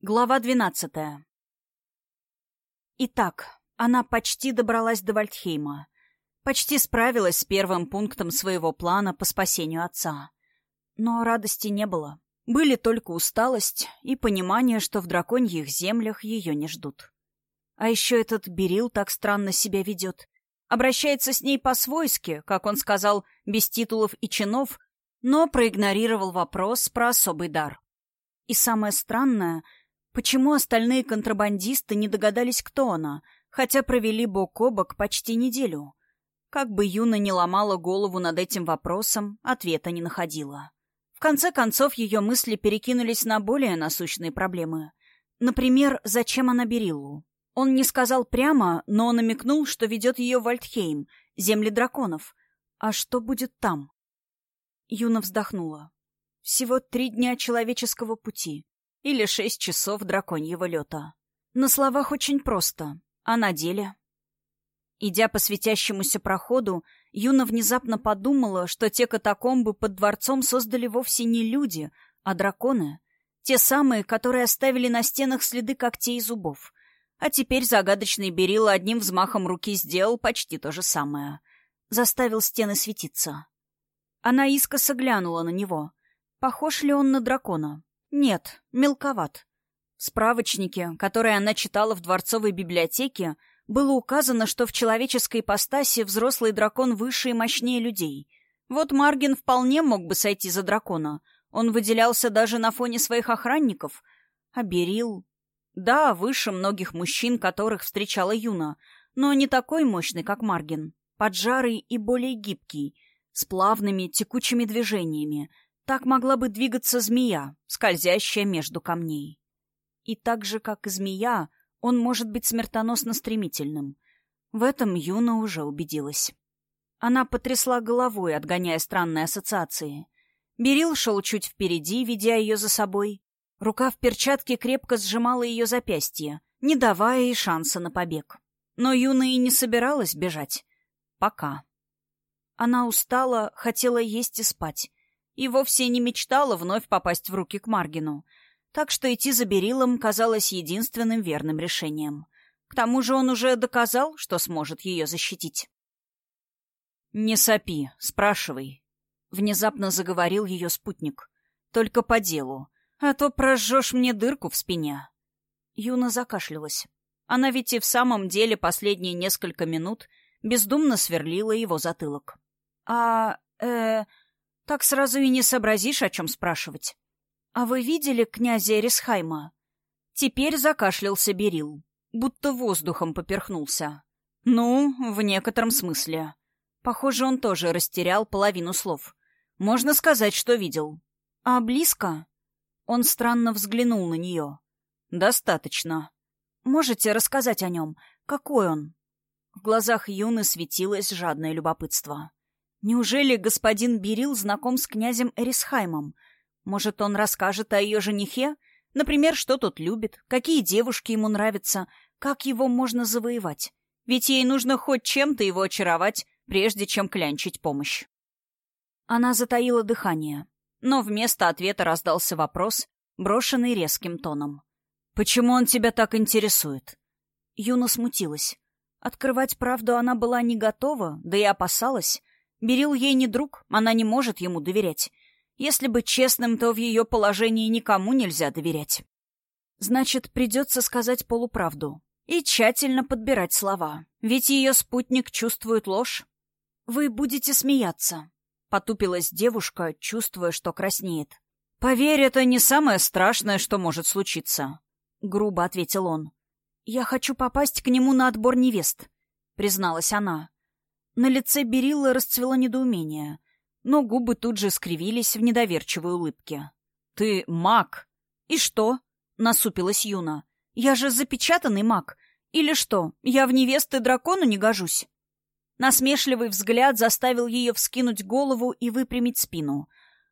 Глава двенадцатая. Итак, она почти добралась до Вальдхейма. Почти справилась с первым пунктом своего плана по спасению отца. Но радости не было. Были только усталость и понимание, что в драконьих землях ее не ждут. А еще этот Берил так странно себя ведет. Обращается с ней по-свойски, как он сказал, без титулов и чинов, но проигнорировал вопрос про особый дар. И самое странное — Почему остальные контрабандисты не догадались, кто она, хотя провели бок о бок почти неделю? Как бы Юна не ломала голову над этим вопросом, ответа не находила. В конце концов, ее мысли перекинулись на более насущные проблемы. Например, зачем она Бериллу? Он не сказал прямо, но намекнул, что ведет ее в Вальдхейм, земли драконов. А что будет там? Юна вздохнула. Всего три дня человеческого пути или шесть часов драконьего лета. На словах очень просто, а на деле... Идя по светящемуся проходу, Юна внезапно подумала, что те катакомбы под дворцом создали вовсе не люди, а драконы. Те самые, которые оставили на стенах следы когтей и зубов. А теперь загадочный Берила одним взмахом руки сделал почти то же самое. Заставил стены светиться. Она искоса глянула на него. Похож ли он на дракона? Нет, мелковат. В справочнике, который она читала в дворцовой библиотеке, было указано, что в человеческой ипостаси взрослый дракон выше и мощнее людей. Вот Маргин вполне мог бы сойти за дракона. Он выделялся даже на фоне своих охранников. А Берил... Да, выше многих мужчин, которых встречала Юна, но не такой мощный, как Маргин. Поджарый и более гибкий, с плавными текучими движениями, так могла бы двигаться змея, скользящая между камней. И так же, как и змея, он может быть смертоносно стремительным. В этом Юна уже убедилась. Она потрясла головой, отгоняя странные ассоциации. Берил шел чуть впереди, ведя ее за собой. Рука в перчатке крепко сжимала ее запястье, не давая ей шанса на побег. Но Юна и не собиралась бежать. Пока. Она устала, хотела есть и спать и вовсе не мечтала вновь попасть в руки к Маргину. Так что идти за Берилом казалось единственным верным решением. К тому же он уже доказал, что сможет ее защитить. «Не сопи, спрашивай», — внезапно заговорил ее спутник. «Только по делу, а то прожжешь мне дырку в спине». Юна закашлялась. Она ведь и в самом деле последние несколько минут бездумно сверлила его затылок. «А... э... Так сразу и не сообразишь, о чем спрашивать. А вы видели князя Эрисхайма? Теперь закашлялся Берил, будто воздухом поперхнулся. Ну, в некотором смысле. Похоже, он тоже растерял половину слов. Можно сказать, что видел. А близко? Он странно взглянул на нее. Достаточно. Можете рассказать о нем? Какой он? В глазах Юны светилось жадное любопытство. Неужели господин Берил знаком с князем Эрисхаймом? Может, он расскажет о ее женихе? Например, что тот любит, какие девушки ему нравятся, как его можно завоевать? Ведь ей нужно хоть чем-то его очаровать, прежде чем клянчить помощь. Она затаила дыхание, но вместо ответа раздался вопрос, брошенный резким тоном. «Почему он тебя так интересует?» Юна смутилась. Открывать правду она была не готова, да и опасалась. Берил ей не друг, она не может ему доверять. Если быть честным, то в ее положении никому нельзя доверять. Значит, придется сказать полуправду и тщательно подбирать слова, ведь ее спутник чувствует ложь. «Вы будете смеяться», — потупилась девушка, чувствуя, что краснеет. «Поверь, это не самое страшное, что может случиться», — грубо ответил он. «Я хочу попасть к нему на отбор невест», — призналась она. На лице Бериллы расцвело недоумение, но губы тут же скривились в недоверчивой улыбке. «Ты маг!» «И что?» — насупилась Юна. «Я же запечатанный маг. Или что, я в невесты дракону не гожусь?» Насмешливый взгляд заставил ее вскинуть голову и выпрямить спину,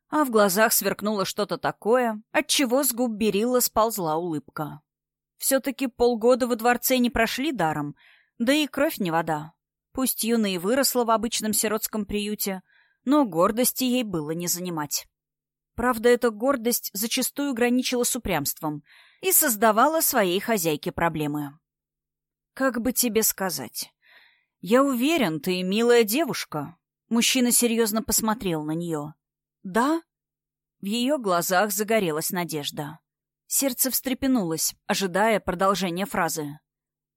а в глазах сверкнуло что-то такое, отчего с губ Берилла сползла улыбка. Все-таки полгода во дворце не прошли даром, да и кровь не вода. Пусть Юна и выросла в обычном сиротском приюте, но гордости ей было не занимать. Правда, эта гордость зачастую граничила с упрямством и создавала своей хозяйке проблемы. «Как бы тебе сказать? Я уверен, ты милая девушка». Мужчина серьезно посмотрел на нее. «Да?» В ее глазах загорелась надежда. Сердце встрепенулось, ожидая продолжения фразы.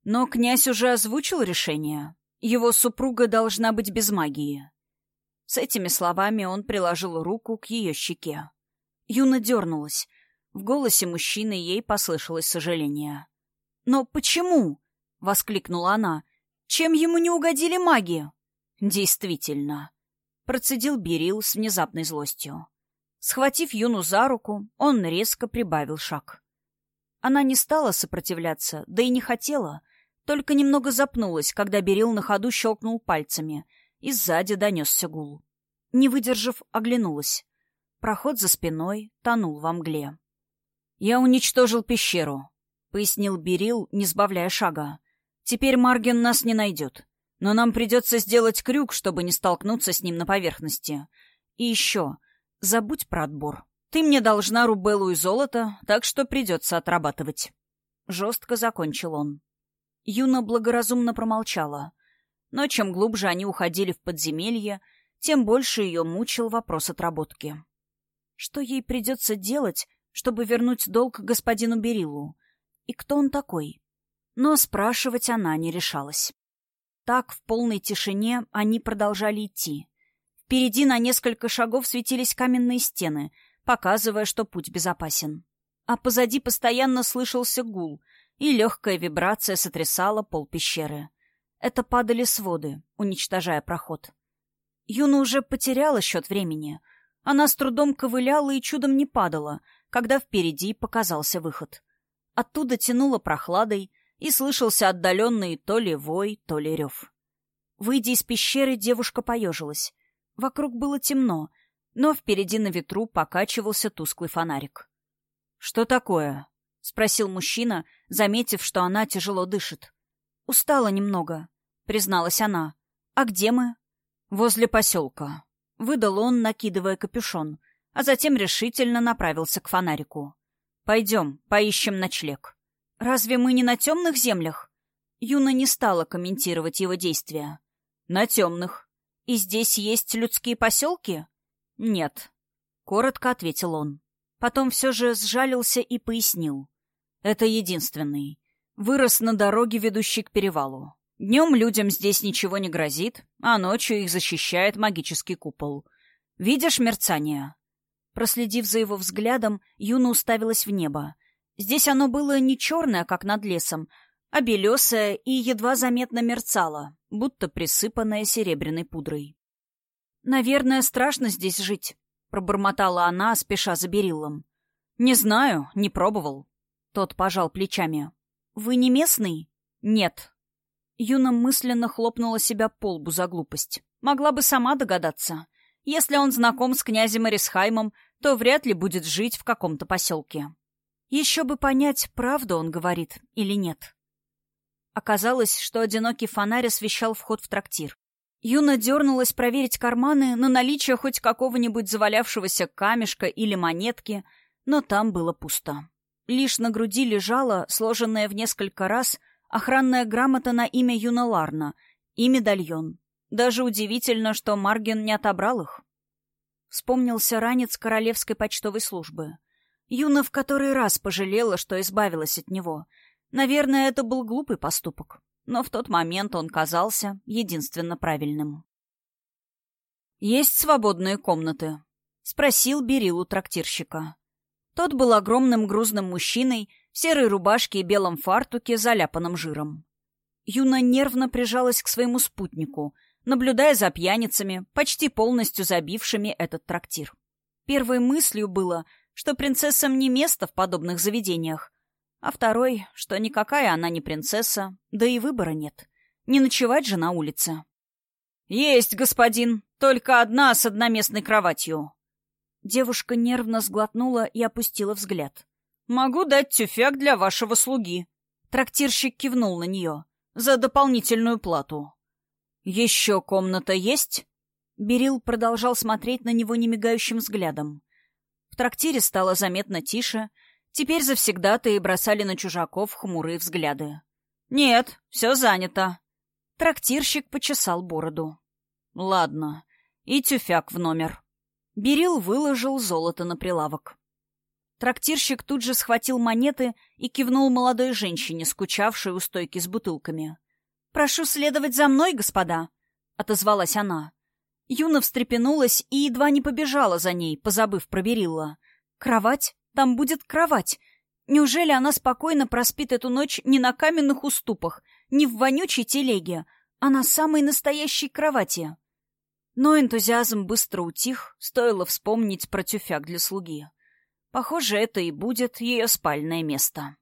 Но князь уже озвучил решение. Его супруга должна быть без магии. С этими словами он приложил руку к ее щеке. Юна дернулась. В голосе мужчины ей послышалось сожаление. «Но почему?» — воскликнула она. «Чем ему не угодили маги?» «Действительно», — процедил Берил с внезапной злостью. Схватив Юну за руку, он резко прибавил шаг. Она не стала сопротивляться, да и не хотела, только немного запнулась, когда Берил на ходу щелкнул пальцами, и сзади донесся гул. Не выдержав, оглянулась. Проход за спиной тонул во мгле. «Я уничтожил пещеру», — пояснил Берил, не сбавляя шага. «Теперь Марген нас не найдет. Но нам придется сделать крюк, чтобы не столкнуться с ним на поверхности. И еще...» Забудь про отбор. Ты мне должна рубелу и золото, так что придется отрабатывать. Жестко закончил он. Юна благоразумно промолчала. Но чем глубже они уходили в подземелье, тем больше ее мучил вопрос отработки. Что ей придется делать, чтобы вернуть долг господину Берилу? И кто он такой? Но спрашивать она не решалась. Так, в полной тишине, они продолжали идти. Впереди на несколько шагов светились каменные стены, показывая, что путь безопасен. А позади постоянно слышался гул, и легкая вибрация сотрясала пол пещеры. Это падали своды, уничтожая проход. Юна уже потеряла счет времени. Она с трудом ковыляла и чудом не падала, когда впереди показался выход. Оттуда тянуло прохладой, и слышался отдаленный то ли вой, то ли рев. Выйдя из пещеры, девушка поежилась. Вокруг было темно, но впереди на ветру покачивался тусклый фонарик. «Что такое?» — спросил мужчина, заметив, что она тяжело дышит. «Устала немного», — призналась она. «А где мы?» «Возле поселка», — выдал он, накидывая капюшон, а затем решительно направился к фонарику. «Пойдем, поищем ночлег». «Разве мы не на темных землях?» Юна не стала комментировать его действия. «На темных», «И здесь есть людские поселки?» «Нет», — коротко ответил он. Потом все же сжалился и пояснил. «Это единственный. Вырос на дороге, ведущей к перевалу. Днем людям здесь ничего не грозит, а ночью их защищает магический купол. Видишь мерцание?» Проследив за его взглядом, Юна уставилась в небо. Здесь оно было не черное, как над лесом, а белесое и едва заметно мерцало, будто присыпанное серебряной пудрой. «Наверное, страшно здесь жить», — пробормотала она, спеша за Бериллом. «Не знаю, не пробовал». Тот пожал плечами. «Вы не местный?» «Нет». Юна мысленно хлопнула себя по лбу за глупость. Могла бы сама догадаться. Если он знаком с князем Эрисхаймом, то вряд ли будет жить в каком-то поселке. Еще бы понять, правду он говорит или нет. Оказалось, что одинокий фонарь освещал вход в трактир. Юна дернулась проверить карманы на наличие хоть какого-нибудь завалявшегося камешка или монетки, но там было пусто. Лишь на груди лежала, сложенная в несколько раз, охранная грамота на имя Юна Ларна и медальон. Даже удивительно, что Марген не отобрал их. Вспомнился ранец королевской почтовой службы. Юна в который раз пожалела, что избавилась от него — Наверное, это был глупый поступок, но в тот момент он казался единственно правильным. «Есть свободные комнаты?» — спросил Берил у трактирщика. Тот был огромным грузным мужчиной в серой рубашке и белом фартуке, заляпанном жиром. Юна нервно прижалась к своему спутнику, наблюдая за пьяницами, почти полностью забившими этот трактир. Первой мыслью было, что принцессам не место в подобных заведениях, а второй, что никакая она не принцесса, да и выбора нет. Не ночевать же на улице. «Есть, господин, только одна с одноместной кроватью». Девушка нервно сглотнула и опустила взгляд. «Могу дать тюфяк для вашего слуги». Трактирщик кивнул на нее. «За дополнительную плату». «Еще комната есть?» Берил продолжал смотреть на него немигающим взглядом. В трактире стало заметно тише. Теперь завсегдатые бросали на чужаков хмурые взгляды. «Нет, все занято». Трактирщик почесал бороду. «Ладно, и тюфяк в номер». Берил выложил золото на прилавок. Трактирщик тут же схватил монеты и кивнул молодой женщине, скучавшей у стойки с бутылками. «Прошу следовать за мной, господа», — отозвалась она. Юна встрепенулась и едва не побежала за ней, позабыв про Берилла. «Кровать? Там будет кровать. Неужели она спокойно проспит эту ночь не на каменных уступах, не в вонючей телеге, а на самой настоящей кровати?» Но энтузиазм быстро утих, стоило вспомнить про тюфяк для слуги. Похоже, это и будет ее спальное место.